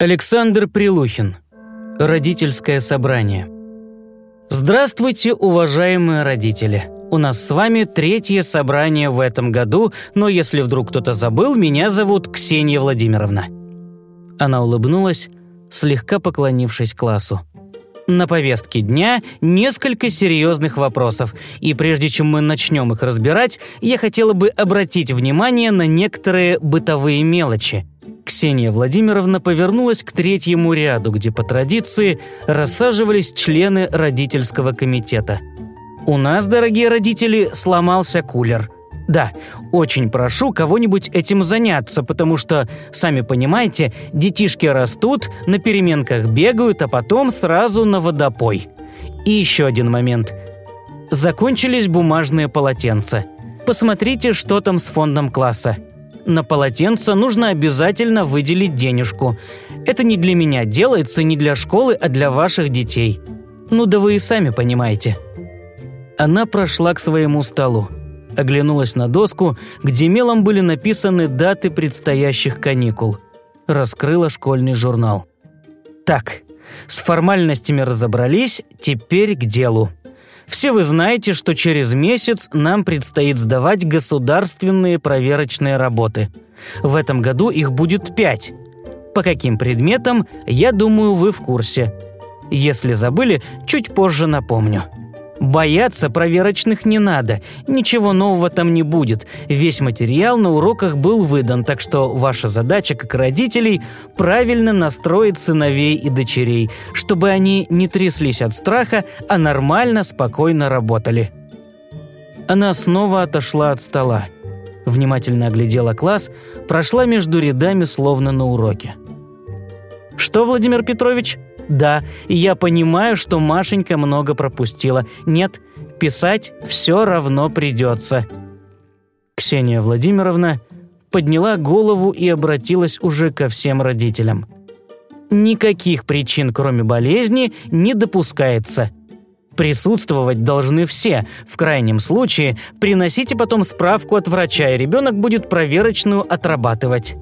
Александр Прилухин. Родительское собрание. Здравствуйте, уважаемые родители. У нас с вами третье собрание в этом году, но если вдруг кто-то забыл, меня зовут Ксения Владимировна. Она улыбнулась, слегка поклонившись классу. На повестке дня несколько серьезных вопросов, и прежде чем мы начнем их разбирать, я хотела бы обратить внимание на некоторые бытовые мелочи – Ксения Владимировна повернулась к третьему ряду, где по традиции рассаживались члены родительского комитета. «У нас, дорогие родители, сломался кулер. Да, очень прошу кого-нибудь этим заняться, потому что, сами понимаете, детишки растут, на переменках бегают, а потом сразу на водопой. И еще один момент. Закончились бумажные полотенца. Посмотрите, что там с фондом класса. На полотенце нужно обязательно выделить денежку. Это не для меня делается, не для школы, а для ваших детей. Ну да вы и сами понимаете». Она прошла к своему столу. Оглянулась на доску, где мелом были написаны даты предстоящих каникул. Раскрыла школьный журнал. «Так, с формальностями разобрались, теперь к делу». Все вы знаете, что через месяц нам предстоит сдавать государственные проверочные работы. В этом году их будет пять. По каким предметам, я думаю, вы в курсе. Если забыли, чуть позже напомню. Бояться проверочных не надо, ничего нового там не будет. Весь материал на уроках был выдан, так что ваша задача как родителей – правильно настроить сыновей и дочерей, чтобы они не тряслись от страха, а нормально, спокойно работали. Она снова отошла от стола. Внимательно оглядела класс, прошла между рядами, словно на уроке. «Что, Владимир Петрович?» Да, я понимаю, что Машенька много пропустила. Нет, писать все равно придется. Ксения Владимировна подняла голову и обратилась уже ко всем родителям. Никаких причин, кроме болезни, не допускается. Присутствовать должны все. В крайнем случае, приносите потом справку от врача, и ребенок будет проверочную отрабатывать.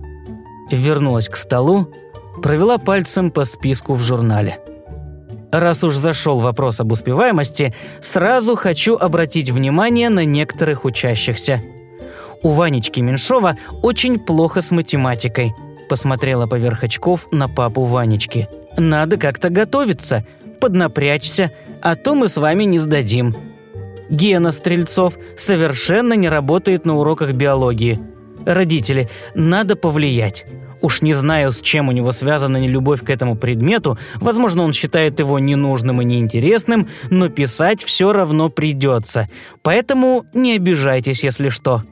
Вернулась к столу, провела пальцем по списку в журнале. Раз уж зашел вопрос об успеваемости, сразу хочу обратить внимание на некоторых учащихся. У Ванечки Меньшова очень плохо с математикой. Посмотрела поверх очков на папу Ванечки. Надо как-то готовиться, поднапрячься, а то мы с вами не сдадим. Гена Стрельцов совершенно не работает на уроках биологии. Родители, надо повлиять. Уж не знаю, с чем у него связана нелюбовь к этому предмету, возможно, он считает его ненужным и неинтересным, но писать все равно придется. Поэтому не обижайтесь, если что.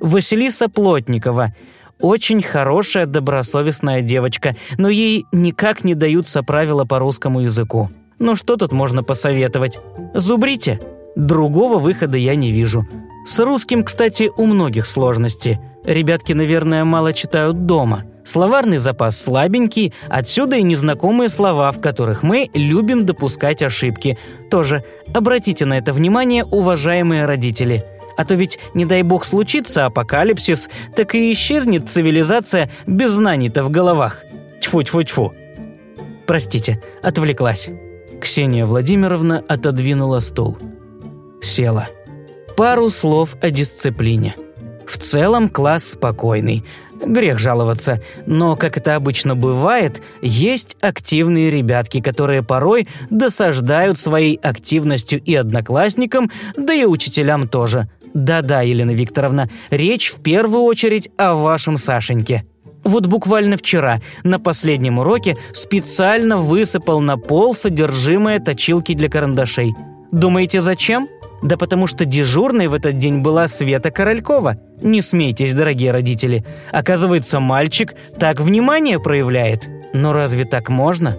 Василиса Плотникова. Очень хорошая, добросовестная девочка, но ей никак не даются правила по русскому языку. Ну что тут можно посоветовать? Зубрите. Другого выхода я не вижу. С русским, кстати, у многих сложности. Ребятки, наверное, мало читают дома. Словарный запас слабенький, отсюда и незнакомые слова, в которых мы любим допускать ошибки. Тоже обратите на это внимание, уважаемые родители. А то ведь, не дай бог, случится апокалипсис, так и исчезнет цивилизация без знаний-то в головах. Тьфу-тьфу-тьфу. Простите, отвлеклась. Ксения Владимировна отодвинула стул. Села пару слов о дисциплине. В целом класс спокойный. Грех жаловаться, но, как это обычно бывает, есть активные ребятки, которые порой досаждают своей активностью и одноклассникам, да и учителям тоже. Да-да, Елена Викторовна, речь в первую очередь о вашем Сашеньке. Вот буквально вчера на последнем уроке специально высыпал на пол содержимое точилки для карандашей. Думаете, зачем? Да потому что дежурной в этот день была Света Королькова. Не смейтесь, дорогие родители. Оказывается, мальчик так внимание проявляет. Но разве так можно?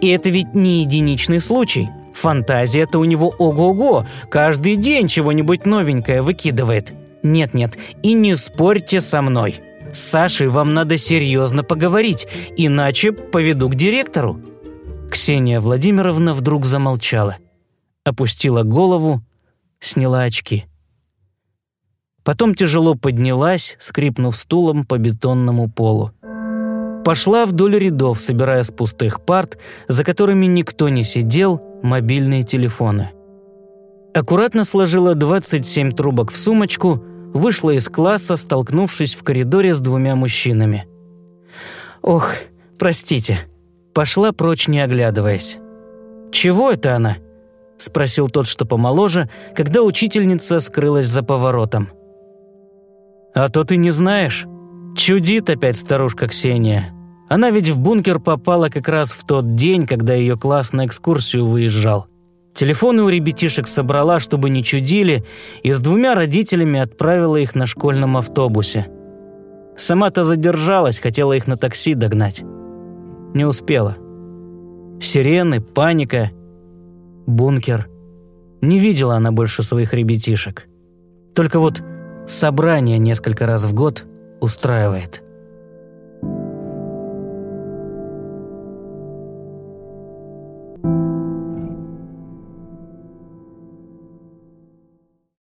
И это ведь не единичный случай. Фантазия-то у него ого-го. Каждый день чего-нибудь новенькое выкидывает. Нет-нет, и не спорьте со мной. С Сашей вам надо серьезно поговорить, иначе поведу к директору». Ксения Владимировна вдруг замолчала, опустила голову, сняла очки. Потом тяжело поднялась, скрипнув стулом по бетонному полу. Пошла вдоль рядов, собирая с пустых парт, за которыми никто не сидел, мобильные телефоны. Аккуратно сложила 27 трубок в сумочку, вышла из класса, столкнувшись в коридоре с двумя мужчинами. «Ох, простите», пошла прочь, не оглядываясь. «Чего это она?» – спросил тот, что помоложе, когда учительница скрылась за поворотом. «А то ты не знаешь. Чудит опять старушка Ксения. Она ведь в бункер попала как раз в тот день, когда ее класс на экскурсию выезжал. Телефоны у ребятишек собрала, чтобы не чудили, и с двумя родителями отправила их на школьном автобусе. Сама-то задержалась, хотела их на такси догнать. Не успела. Сирены, паника, бункер. Не видела она больше своих ребятишек. Только вот собрание несколько раз в год устраивает.